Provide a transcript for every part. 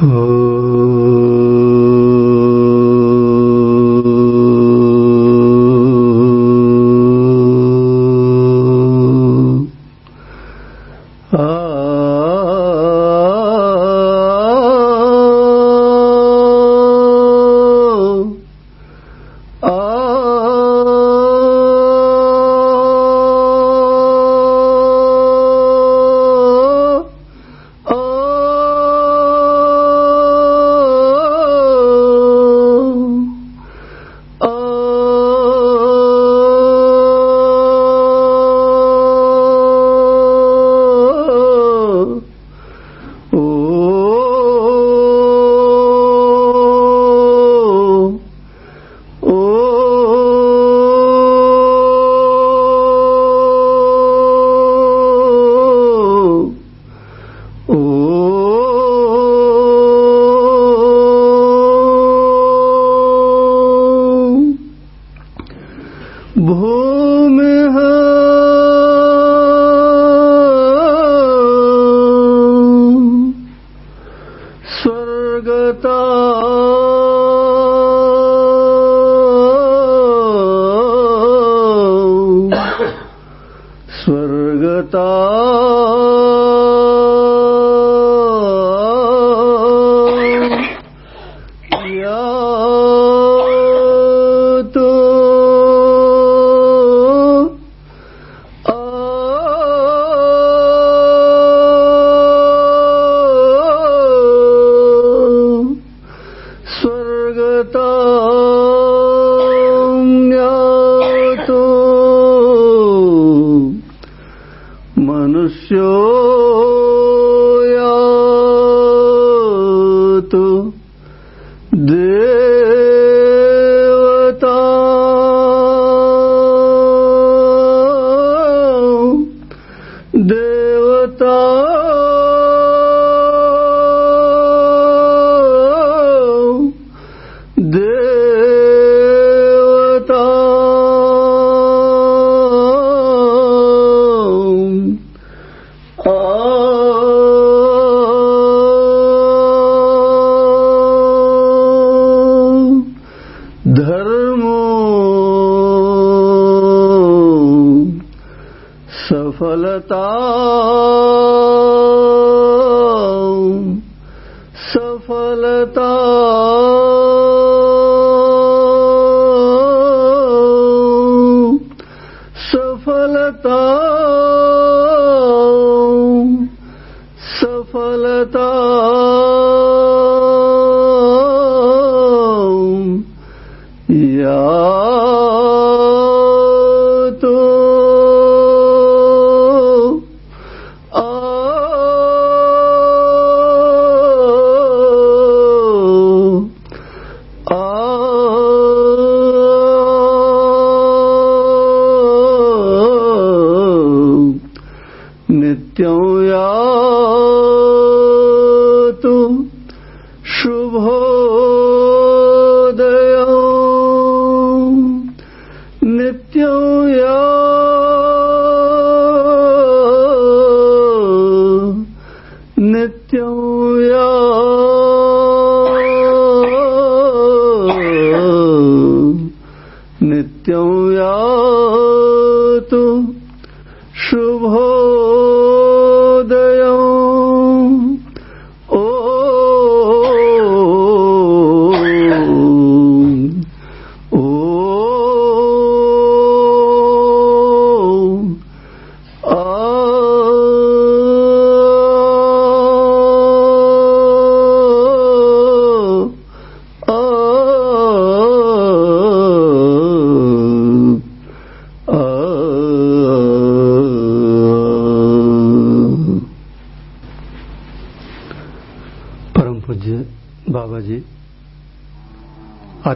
呃。करता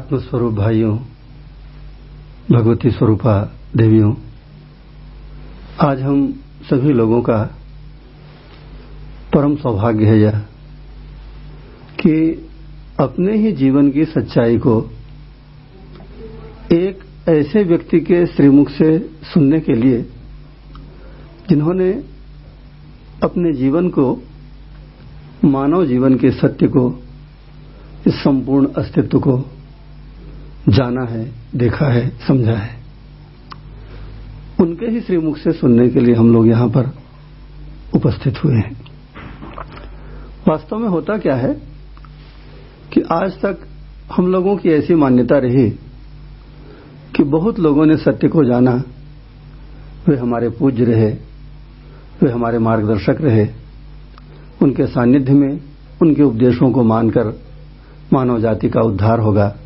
आत्मस्वरूप भाइयों भगवती स्वरूपा देवियों। आज हम सभी लोगों का परम सौभाग्य है यह कि अपने ही जीवन की सच्चाई को एक ऐसे व्यक्ति के श्रीमुख से सुनने के लिए जिन्होंने अपने जीवन को, मानव जीवन के सत्य को, इस संपूर्ण अस्तित्व को जाना है, देखा है, समझा है। उनके ही श्रीमुख से सुनने के लिए हम लोग यहाँ पर उपस्थित हुए हैं। वास्तव में होता क्या है कि आज तक हम लोगों की ऐसी मान्यता रही कि बहुत लोगों ने सत्य को जाना। वे हमारे पूज्य रहे, वे हमारे मार्गदर्शक रहे। उनके सानिध्य में, उनके उपदेशों को मानकर मानव जाति का उद्धार होगा।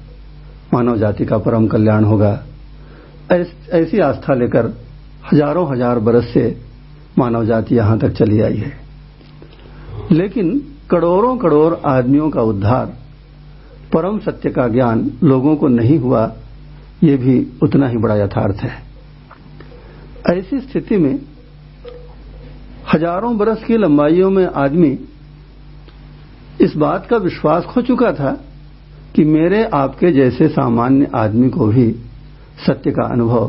मानव जाति का परम कल्याण होगा। ऐसी आस्था लेकर हज़ारों हज़ार बरस से मानव जाति यहाँ तक चली आई है। लेकिन करोड़ों करोड़ आदमियों का उद्धार, परम सत्य का ज्ञान लोगों को नहीं हुआ, ये भी उतना ही बड़ा यथार्थ है। ऐसी स्थिति में हज़ारों बरस की लंबाइयों में आदमी इस बात का विश्वास खो चुका था कि मेरे आपके जैसे सामान्य आदमी को भी सत्य का अनुभव,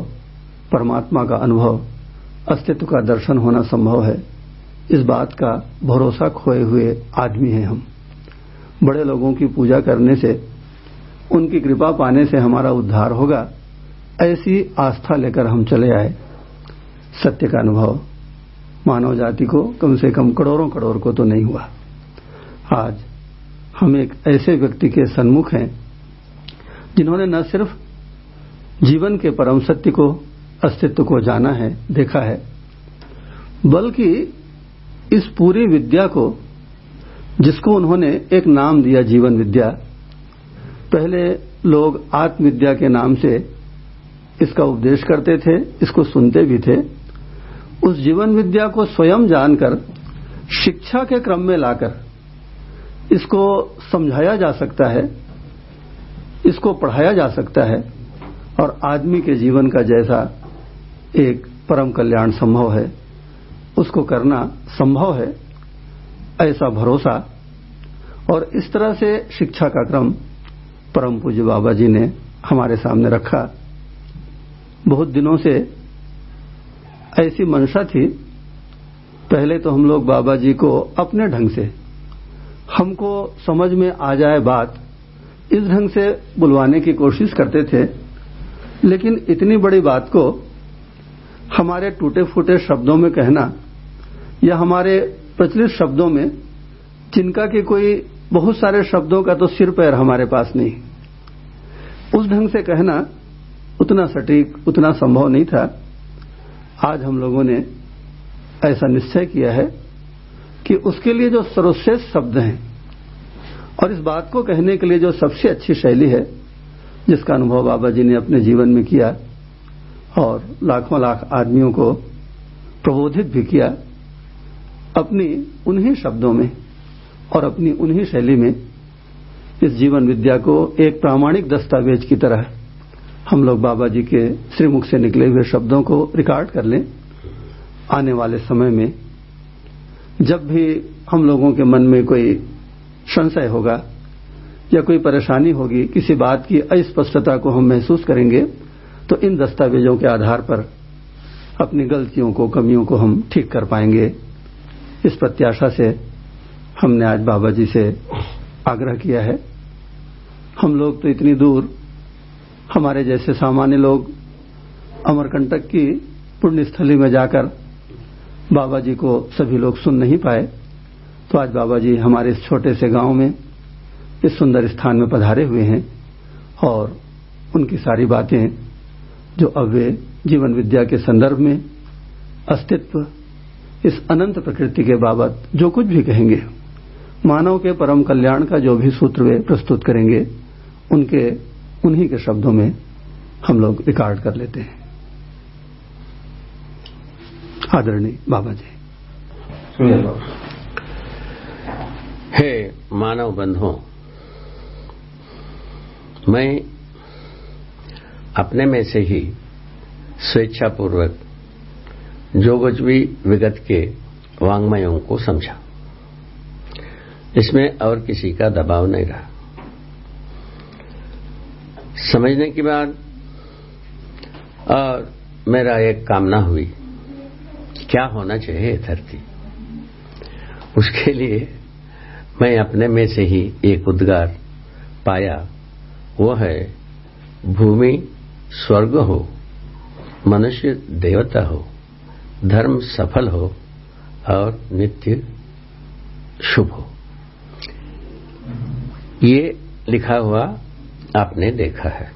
परमात्मा का अनुभव, अस्तित्व का दर्शन होना संभव है। इस बात का भरोसा खोए हुए आदमी हैं हम। बड़े लोगों की पूजा करने से, उनकी कृपा पाने से हमारा उद्धार होगा, ऐसी आस्था लेकर हम चले आए। सत्य का अनुभव, मानव जाति को कम से कम करोड़ों करोड़ को तो नहीं हुआ। आज हम एक ऐसे व्यक्ति के सन्मुख हैं, जिन्होंने न सिर्फ़ जीवन के परम सत्य को, अस्तित्व को जाना है, देखा है, बल्कि इस पूरी विद्या को, जिसको उन्होंने एक नाम दिया जीवन विद्या, पहले लोग आत्मविद्या के नाम से इसका उपदेश करते थे, इसको सुनते भी थे, उस जीवन विद्या को स्वयं जानकर, शिक्षा के क्रम में लाकर इसको समझाया जा सकता है, इसको पढ़ाया जा सकता है, और आदमी के जीवन का जैसा एक परम कल्याण संभव है, उसको करना संभव है, ऐसा भरोसा। और इस तरह से शिक्षा का क्रम परम पूज्य बाबा जी ने हमारे सामने रखा। बहुत दिनों से ऐसी मंशा थी, पहले तो हम लोग बाबा जी को अपने ढंग से हमको समझ में आ जाए बात, इस ढंग से बुलवाने की कोशिश करते थे, लेकिन इतनी बड़ी बात को हमारे टूटे फूटे शब्दों में कहना या हमारे प्रचलित शब्दों में, जिनका कि कोई बहुत सारे शब्दों का तो सिर पैर हमारे पास नहीं। उस ढंग से कहना उतना सटीक, उतना संभव नहीं था। आज हम लोगों ने ऐसा निश्चय किया है कि उसके लिए जो सर्वश्रेष्ठ शब्द हैं, और इस बात को कहने के लिए जो सबसे अच्छी शैली है, जिसका अनुभव बाबा जी ने अपने जीवन में किया, और लाखों लाख आदमियों को प्रबोधित भी किया, अपनी उन्हीं शब्दों में और अपनी उन्हीं शैली में इस जीवन विद्या को एक प्रामाणिक दस्तावेज़ की तरह हम लोग बाबा जी के श्रीमुख से निकले हुए शब्दों को रिकॉर्ड कर लें। आने वाले समय में जब भी हम लोगों के मन में कोई संशय होगा या कोई परेशानी होगी, किसी बात की अस्पष्टता को हम महसूस करेंगे तो इन दस्तावेजों के आधार पर अपनी गलतियों को, कमियों को हम ठीक कर पाएँगे। इस प्रत्याशा से हमने आज बाबा जी से आग्रह किया है। हम लोग तो इतनी दूर, हमारे जैसे सामान्य लोग अमरकंटक की पुण्यस्थली में जाकर बाबा जी को सभी लोग सुन नहीं पाए तो आज बाबा जी हमारे इस छोटे से गाँव में इस सुंदर स्थान में पधारे हुए हैं और उनकी सारी बातें जो अब वे जीवन विद्या के संदर्भ में अस्तित्व, इस अनंत प्रकृति के बाबत जो कुछ भी कहेंगे, मानव के परम कल्याण का जो भी सूत्र वे प्रस्तुत करेंगे, उनके, उन्हीं के शब्दों में हम लोग रिकॉर्ड कर लेते हैं। आदरणीय बाबा जी। हे मानव बंधुओं मैं अपने में से ही स्वेच्छापूर्वक जो कुछ भी विगत के वांग्मयों को समझा। इसमें और किसी का दबाव नहीं रहा। समझने के बाद और मेरा एक कामना हुई। क्या होना चाहिए धरती? उसके लिए मैं अपने में से ही एक उद्गार पाया। वो है, भूमि स्वर्ग हो, मनुष्य देवता हो, धर्म सफल हो और नित्य शुभ हो। ये लिखा हुआ आपने देखा है।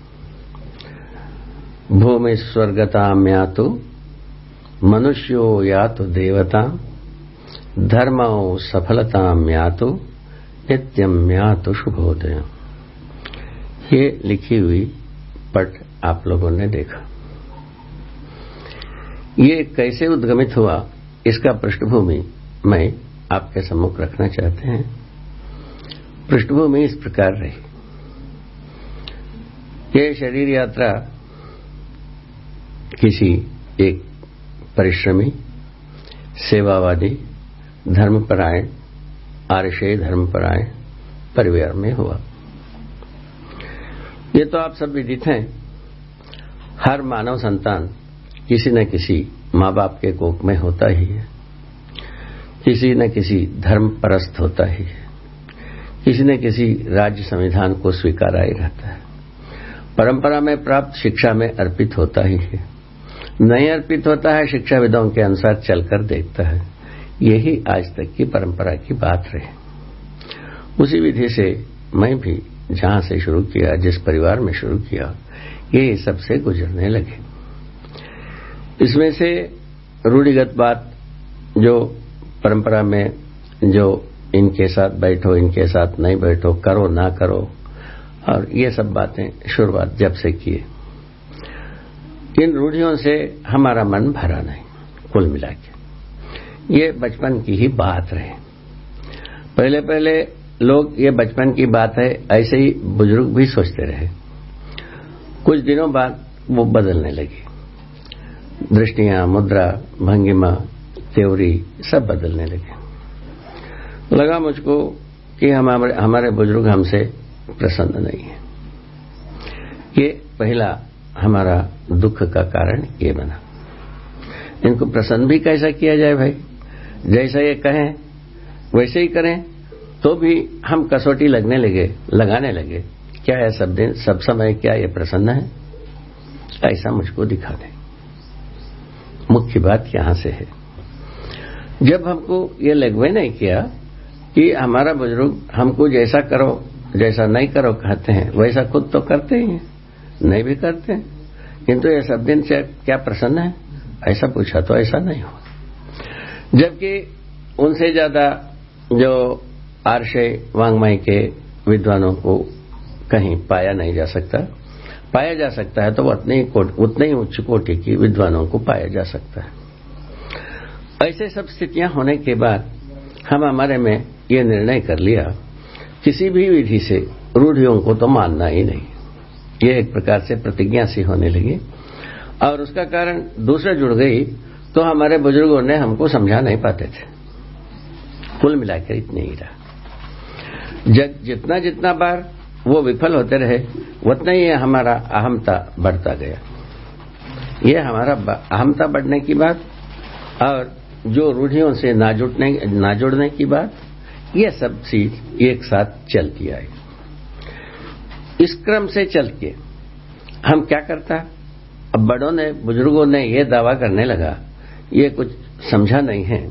भूमि स्वर्गता या तो मनुष्यो या तो देवता, धर्मो सफलताम तो नित्यम तो शुभोदय ये लिखी हुई पट आप लोगों ने देखा। ये कैसे उद्गमित हुआ, इसका पृष्ठभूमि मैं आपके सम्मुख रखना चाहते हैं। पृष्ठभूमि इस प्रकार रही। ये शरीर यात्रा किसी एक परिश्रमी, सेवावादी, धर्मपरायण आरशय धर्मपरायण, परिवार में हुआ। ये तो आप सब विदित हैं। हर मानव संतान किसी न किसी माँ बाप के कोक में होता ही है। किसी न किसी धर्म परस्त होता ही है। किसी न किसी राज्य संविधान को स्वीकारा ही रहता है। परंपरा में प्राप्त शिक्षा में अर्पित होता ही है। नहीं अर्पित होता है, शिक्षाविदों के अनुसार चलकर देखता है। यही आज तक की परंपरा की बात रही। उसी विधि से मैं भी जहाँ से शुरू किया, जिस परिवार में शुरू किया ये सबसे गुजरने लगे। इसमें से रूढ़िगत बात जो परंपरा में जो इनके साथ बैठो, इनके साथ नहीं बैठो, करो ना करो, और ये सब बातें शुरुआत जब से किए। इन रूढ़ियों से हमारा मन भरा नहीं, कुल मिला के। ये बचपन की ही बात रहे। पहले पहले लोग ये बचपन की बात है ऐसे ही बुज़ुर्ग भी सोचते रहे। कुछ दिनों बाद वो बदलने लगी। दृष्टियाँ, मुद्रा, भंगिमा, त्योरी सब बदलने लगे। लगा मुझको कि हमारे हमारे बुज़ुर्ग हमसे प्रसन्न नहीं है। ये पहला हमारा दुख का कारण ये बना। इनको प्रसन्न भी कैसा किया जाए भाई? जैसा ये कहें, वैसे ही करें तो भी हम कसौटी लगने लगे, लगाने लगे। क्या है सब दिन, सब समय क्या ये प्रसन्न है? ऐसा मुझको दिखा दें। मुख्य बात यहाँ से है। जब हमको ये लगवे नहीं किया कि हमारा बुज़ुर्ग हमको जैसा करो, जैसा नहीं करो, कहते हैं, वैसा खुद तो करते ही हैं। नहीं भी करते। किंतु ये सब दिन से क्या प्रसन्न है? ऐसा पूछा तो ऐसा नहीं हो जबकि उनसे ज़्यादा जो आर्षय वांगमय के विद्वानों को कहीं पाया नहीं जा सकता। पाया जा सकता है तो उतने ही उतने ही उच्च कोटि की विद्वानों को पाया जा सकता है। ऐसे सब स्थितियाँ होने के बाद हम हमारे में ये निर्णय कर लिया, किसी भी विधि से रूढ़ियों को तो मानना ही नहीं। ये एक प्रकार से प्रतिज्ञा सी होने लगी। और उसका कारण दूसरे जुड़ गई तो हमारे बुज़ुर्गों ने हमको समझा नहीं पाते थे। कुल मिलाकर इतने ही रहा। जब जितना जितना बार वो विफल होते रहे, उतना ही हमारा अहमता बढ़ता गया। ये हमारा अहमता बढ़ने की बात और जो रूढ़ियों से ना ना जुड़ने की बात, ये सब चीज़ एक साथ चलती आई। इस क्रम से चल के हम क्या करता? अब बड़ों ने, बुज़ुर्गों ने यह दावा करने लगा, ये कुछ समझा नहीं है।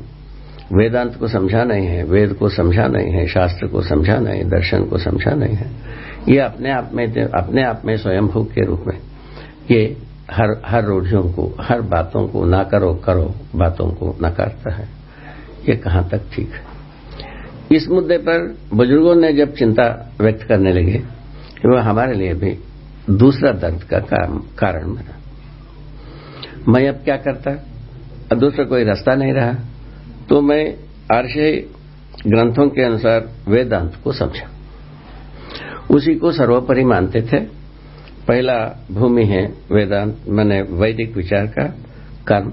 वेदांत को समझा नहीं है, वेद को समझा नहीं है, शास्त्र को समझा नहीं, दर्शन को समझा नहीं है। ये अपने आप में, अपने आप में स्वयंभू के रूप में। ये हर हर रूढ़ियों को, हर बातों को ना करो करो बातों को नकारता है। ये कहाँ तक ठीक है? इस मुद्दे पर बुज़ुर्गों ने जब चिंता व्यक्त करने लगे वह हमारे लिए भी दूसरा दर्द का कारण बना। मैं अब क्या करता? अब दूसरा कोई रास्ता नहीं रहा। तो मैं आर्षय ग्रंथों के अनुसार वेदांत को समझा। उसी को सर्वोपरि मानते थे। पहला भूमि है वेदांत, मैंने वैदिक विचार का कर्म।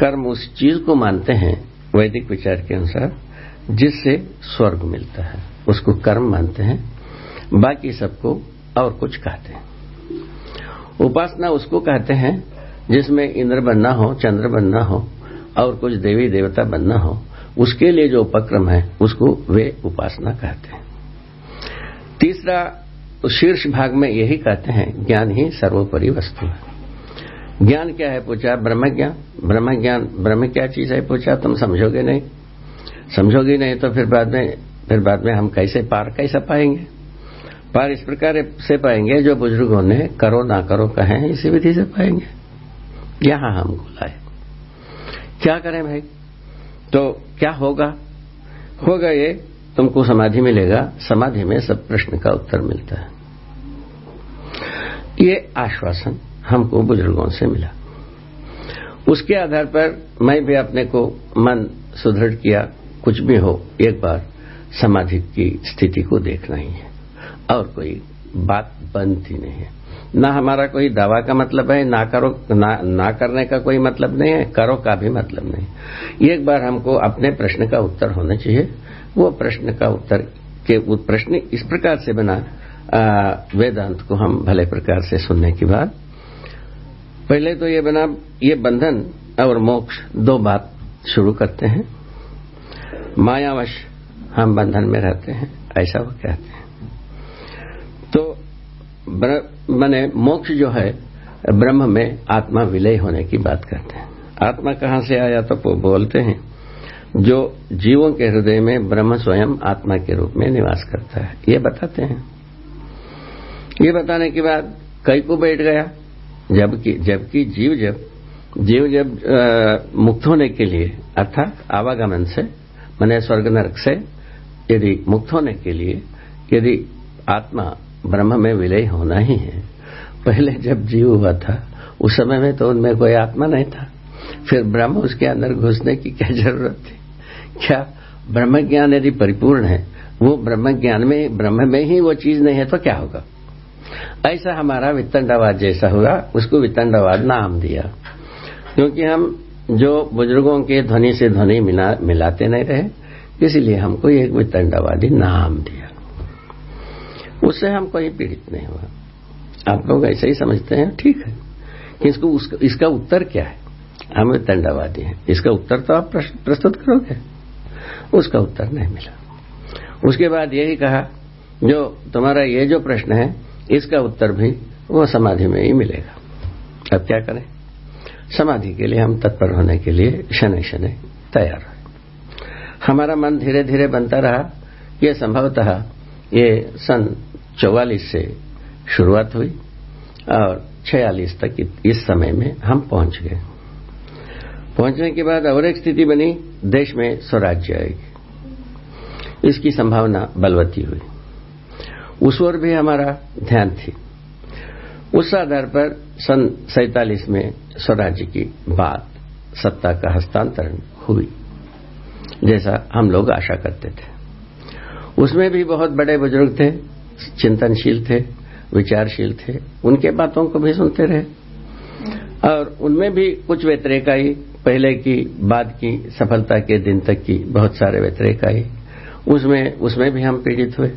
कर्म उस चीज़ को मानते हैं वैदिक विचार के अनुसार जिससे स्वर्ग मिलता है। उसको कर्म मानते हैं। बाकी सबको और कुछ कहते हैं। उपासना उसको कहते हैं, जिसमें इंद्र बनना हो, चंद्र बनना हो, और कुछ देवी देवता बनना हो, उसके लिए जो उपक्रम है, उसको वे उपासना कहते हैं। तीसरा, शीर्ष भाग में यही कहते हैं, ज्ञान ही सर्वोपरि वस्तु है। ज्ञान क्या है पूछा? ब्रह्म ज्ञान ब्रह्म ज्ञान ब्रह्म क्या चीज़ है पूछा? तुम समझोगे नहीं। समझोगे नहीं तो फिर बाद में, फिर बाद में हम कैसे पार, कैसे पाएँगे? पार इस प्रकार से पाएँगे जो बुज़ुर्गों ने करो ना करो कहें इसी विधि से पाएँगे। यहाँ हमको लाए क्या करें भाई? तो क्या होगा? होगा ये, तुमको समाधि मिलेगा। समाधि में सब प्रश्न का उत्तर मिलता है। ये आश्वासन हमको बुज़ुर्गों से मिला। उसके आधार पर मैं भी अपने को मन सुदृढ़ किया। कुछ भी हो, एक बार समाधि की स्थिति को देखना ही है। और कोई बात बनती नहीं। है ना हमारा कोई दवा का मतलब है ना करो ना, ना करने का कोई मतलब नहीं है करो का भी मतलब नहीं। एक बार हमको अपने प्रश्न का उत्तर होना चाहिए। वो प्रश्न का उत्तर के प्रश्न इस प्रकार से बना वेदांत को हम भले प्रकार से सुनने के बाद पहले तो ये बना ये बंधन और मोक्ष दो बात शुरू करते हैं। मायावश हम बंधन में रहते हैं ऐसा वो कहते हैं। मैंने मोक्ष जो है ब्रह्म में आत्मा विलय होने की बात करते हैं। आत्मा कहाँ से आया तो बोलते हैं जो जीवों के हृदय में ब्रह्म स्वयं आत्मा के रूप में निवास करता है। ये बताते हैं। ये बताने के बाद कई को बैठ गया जबकि जबकि जीव जब जीव जब आ, मुक्त होने के लिए अर्थात आवागमन से मैंने स्वर्ग नरक से यदि मुक्त होने के लिए यदि आत्मा ब्रह्म में विलय होना ही है। पहले जब जीव हुआ था उस समय में तो उनमें कोई आत्मा नहीं था। फिर ब्रह्म उसके अंदर घुसने की क्या ज़रूरत थी? क्या ब्रह्म ज्ञान यदि परिपूर्ण है वो ब्रह्म ज्ञान में ब्रह्म में ही वो चीज़ नहीं है तो क्या होगा? ऐसा हमारा वित्तंडवाद जैसा हुआ उसको वित्तंडवाद नाम दिया। क्योंकि हम जो बुज़ुर्गों के ध्वनि से ध्वनि मिला, मिलाते नहीं रहे इसलिए हमको एक वित्तंडवादी नाम दिया। उससे हम कोई पीड़ित नहीं हुआ आप लोग ऐसे ही समझते हैं? ठीक है। कि इसको इसका उत्तर क्या है? हम दंडावादी हैं। इसका उत्तर तो आप प्रस्तुत करोगे। उसका उत्तर नहीं मिला। उसके बाद यही कहा, जो तुम्हारा ये जो प्रश्न है, इसका उत्तर भी वो समाधि में ही मिलेगा। अब क्या करें? समाधि के लिए हम तत्पर होने के लिए शनि शनि तैयार रहे हमारा मन धीरे धीरे बनता रहा। ये संभवतः ये सन चौवालीस से शुरुआत हुई और छियालीस तक इस समय में हम पहुँच गए। पहुँचने के बाद और एक स्थिति बनी, देश में स्वराज्य आएगी। इसकी संभावना बलवती हुई। उस ओर भी हमारा ध्यान थी। उस आधार पर सन सैतालीस में स्वराज्य की बात, सत्ता का हस्तांतरण हुई, जैसा हम लोग आशा करते थे। उसमें भी बहुत बड़े बुज़ुर्ग थे। चिंतनशील थे, विचारशील थे, उनके बातों को भी सुनते रहे। और उनमें भी कुछ व्यतिरेक आई पहले की, बाद की, सफलता के दिन तक की बहुत सारे व्यतिरेक आई उसमें उसमें भी हम पीड़ित हुए।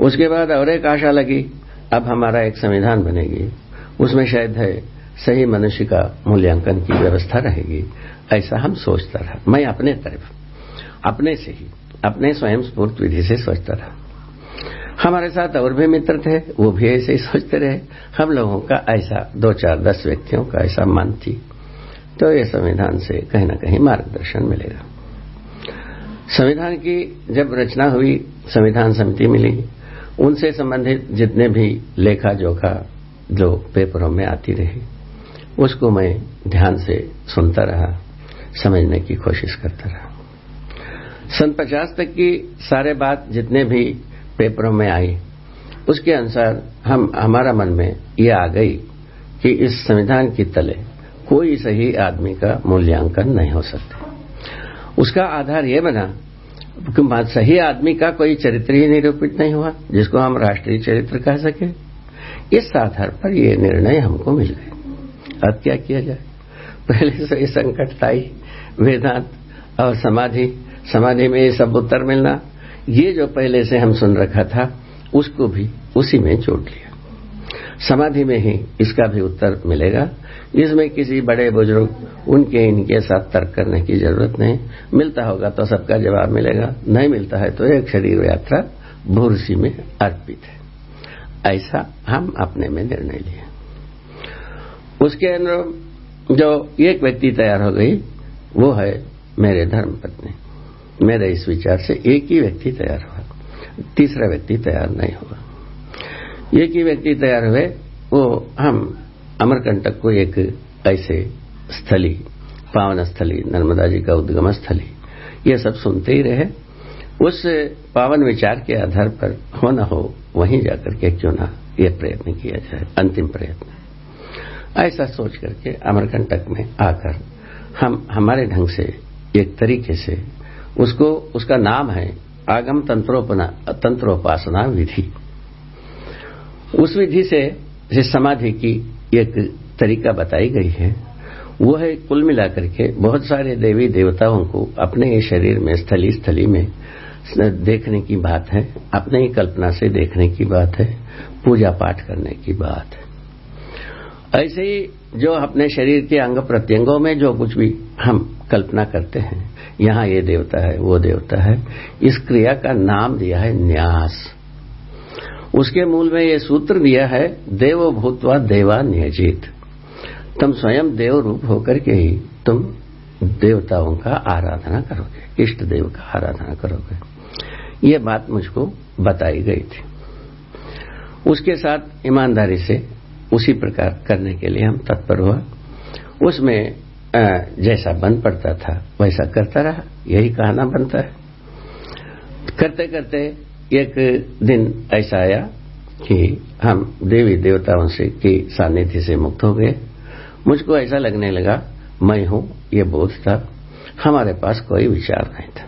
उसके बाद और एक आशा लगी, अब हमारा एक संविधान बनेगी। उसमें शायद है, सही मनुष्य का मूल्यांकन की व्यवस्था रहेगी। ऐसा हम सोचता रहा। मैं अपने तरफ़, अपने से ही, अपने स्वयं स्फूर्त विधि से सोचता रहा। हमारे साथ और भी मित्र थे, वो भी ऐसे ही सोचते रहे। हम लोगों का ऐसा दो चार दस व्यक्तियों का ऐसा मन थी। तो ये संविधान से कहीं ना कहीं मार्गदर्शन मिलेगा। संविधान की जब रचना हुई, संविधान समिति मिली, उनसे संबंधित जितने भी लेखा जोखा जो पेपरों में आती रही, उसको मैं ध्यान से सुनता रहा, समझने की कोशिश करता रहा। सन पचास तक की सारे बात जितने भी पेपरों में आई। उसके अनुसार हम, हमारा मन में ये आ गई कि इस संविधान की तले कोई सही आदमी का मूल्यांकन नहीं हो सकता। उसका आधार ये बना कि सही आदमी का कोई चरित्र ही निरूपित नहीं हुआ, जिसको हम राष्ट्रीय चरित्र कह सके। इस आधार पर यह निर्णय हमको मिल गए। अब क्या किया जाए? पहले से संकट ताई वेदांत और समाधि समाधि में ये सब उत्तर मिलना ये जो पहले से हम सुन रखा था, उसको भी उसी में जोड़ लिया। समाधि में ही इसका भी उत्तर मिलेगा। इसमें किसी बड़े बुज़ुर्ग, उनके इनके साथ तर्क करने की ज़रूरत नहीं। मिलता होगा तो सबका जवाब मिलेगा। नहीं मिलता है तो एक शरीर यात्रा भूरसी में अर्पित है। ऐसा हम अपने में निर्णय लिए। उसके अनुरूप जो एक व्यक्ति तैयार हो गई, वो है मेरे धर्म पत्नी मेरे इस विचार से एक ही व्यक्ति तैयार हुआ। तीसरा व्यक्ति तैयार नहीं हुआ। एक ही व्यक्ति तैयार हुए, वो हम अमरकंटक को एक ऐसे स्थली, पावन स्थली, नर्मदा जी का उद्गम स्थली, ये सब सुनते ही रहे। उस पावन विचार के आधार पर हो न हो, वहीं जाकर के क्यों ना ये प्रयत्न किया जाए, अंतिम प्रयत्न। ऐसा सोच करके अमरकंटक में आकर हम हमारे ढंग से एक तरीके से उसको, उसका नाम है आगम तंत्रोपासना विधि। उस विधि से जिस समाधि की एक तरीका बताई गई है। वो है कुल मिलाकर के बहुत सारे देवी देवताओं को अपने ही शरीर में स्थली स्थली में देखने की बात है, अपने ही कल्पना से देखने की बात है पूजा पाठ करने की बात है। ऐसे ही जो अपने शरीर के अंग प्रत्यंगों में जो कुछ भी हम कल्पना करते हैं यहाँ ये देवता है, वो देवता है। इस क्रिया का नाम दिया है न्यास। उसके मूल में ये सूत्र दिया है, देव भूतवा देवा नियजित। तुम स्वयं देव रूप होकर के ही तुम देवताओं का आराधना करोगे, इष्ट देव का आराधना करोगे। ये बात मुझको बताई गई थी। उसके साथ ईमानदारी से उसी प्रकार करने के लिए हम तत्पर हुआ। उसमें जैसा बन पड़ता था, वैसा करता रहा। यही कहना बनता है। करते करते एक दिन ऐसा आया कि हम देवी देवताओं से, की सानिध्य से मुक्त हो गए। मुझको ऐसा लगने लगा, मैं हूँ, ये बोध था। हमारे पास कोई विचार नहीं था।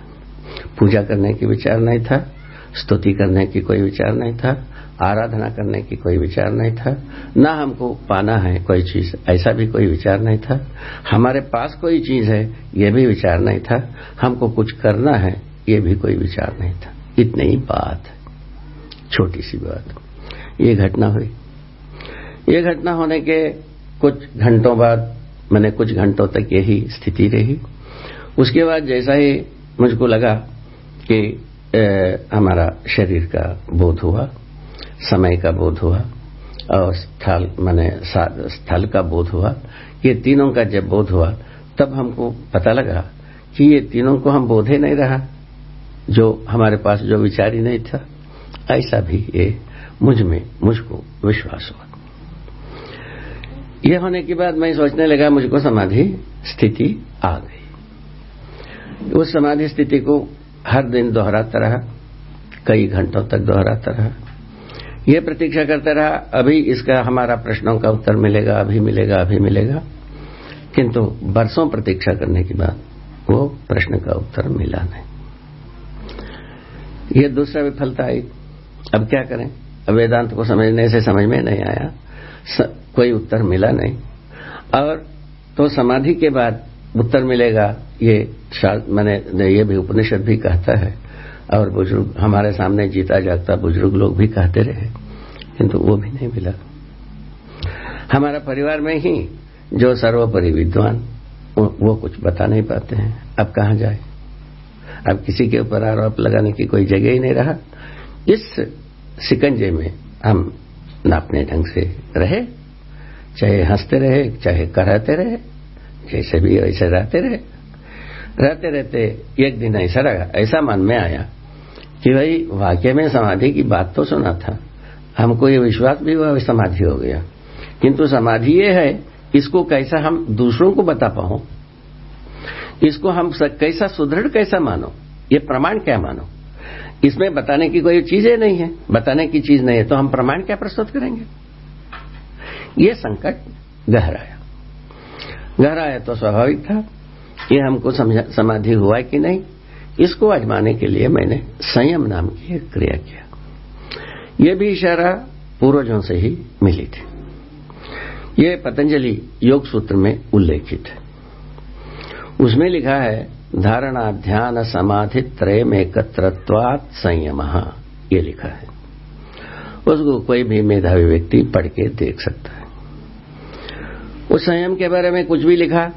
पूजा करने की विचार नहीं था, स्तुति करने की कोई विचार नहीं था। आराधना करने की कोई विचार नहीं था। ना हमको पाना है कोई चीज़ ऐसा भी कोई विचार नहीं था। हमारे पास कोई चीज़ है ये भी विचार नहीं था। हमको कुछ करना है ये भी कोई विचार नहीं था। इतनी बात छोटी सी बात। ये घटना हुई। ये घटना होने के कुछ घंटों बाद मैंने कुछ घंटों तक यही स्थिति रही। उसके बाद जैसा ही मुझको लगा कि ए, हमारा शरीर का बोध हुआ। समय का बोध हुआ, और स्थल, मैंने स्थल का बोध हुआ। ये तीनों का जब बोध हुआ, तब हमको पता लगा कि ये तीनों को हम बोधे नहीं रहा, जो हमारे पास जो विचार ही नहीं था। ऐसा भी ये मुझमें, मुझको विश्वास हुआ। ये होने के बाद मैं सोचने लगा, मुझको समाधि स्थिति आ गई। उस समाधि स्थिति को हर दिन दोहराता रहा, कई घंटों तक दोहराता रहा। ये प्रतीक्षा करता रहा अभी इसका हमारा प्रश्नों का उत्तर मिलेगा अभी मिलेगा अभी मिलेगा। किंतु बरसों प्रतीक्षा करने के बाद वो प्रश्न का उत्तर मिला नहीं। ये दूसरा विफलता आई। अब क्या करें? अब वेदांत को समझने से समझ में नहीं आया। स, कोई उत्तर मिला नहीं। और तो समाधि के बाद उत्तर मिलेगा ये मैंने ये भी उपनिषद भी कहता है। और बुज़ुर्ग, हमारे सामने जीता जागता बुज़ुर्ग लोग भी कहते रहे, किंतु वो भी नहीं मिला। हमारा परिवार में ही जो सर्वोपरि विद्वान, वो कुछ बता नहीं पाते हैं। अब कहाँ जाए? अब किसी के ऊपर आरोप लगाने की कोई जगह ही नहीं रहा। इस सिकंजे में हम नापने ढंग से रहे, चाहे हँसते रहे, चाहे कराते रहे, जैसे भी वैसे रहते रहे। रहते रहते एक दिन ऐसा ऐसा मन में आया कि भाई, वाक्य में समाधि की बात तो सुना था। हमको ये विश्वास भी हुआ, समाधि हो गया। किंतु समाधि ये है, इसको कैसा हम दूसरों को बता पाओ इसको हम कैसा सुदृढ़, कैसा मानो? ये प्रमाण क्या मानो? इसमें बताने की कोई चीज़ें नहीं है। बताने की चीज़ नहीं है तो हम प्रमाण क्या प्रस्तुत करेंगे? ये संकट गहराया। गहराया तो स्वाभाविक था ये हमको समाधि हुआ कि नहीं। इसको आजमाने के लिए मैंने संयम नाम की एक क्रिया किया। ये भी इशारा पूर्वजों से ही मिली थी। ये पतंजलि योग सूत्र में उल्लेखित है। उसमें लिखा है, धारणा ध्यान समाधि त्रय में एकत्रत्वात संयम। ये लिखा है। उसको कोई भी मेधावी व्यक्ति पढ़ के देख सकता है। उस संयम के बारे में कुछ भी लिखा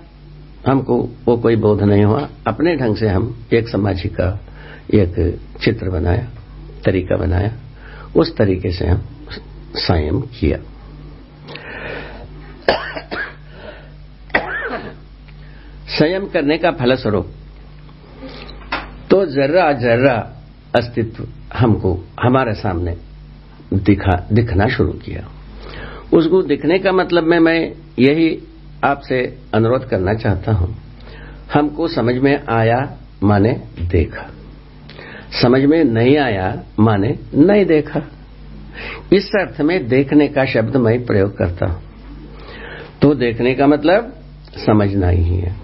हमको वो कोई बोध नहीं हुआ। अपने ढंग से हम एक समाधि का एक चित्र बनाया, तरीका बनाया। उस तरीके से हम संयम किया। संयम करने का फलस्वरूप तो जर्रा जर्रा अस्तित्व हमको, हमारे सामने दिखा, दिखना शुरू किया। उसको दिखने का मतलब में, मैं यही आपसे अनुरोध करना चाहता हूँ। हमको समझ में आया, माने देखा। समझ में नहीं आया, माने नहीं देखा। इस अर्थ में देखने का शब्द मैं प्रयोग करता हूँ। तो देखने का मतलब समझना ही है।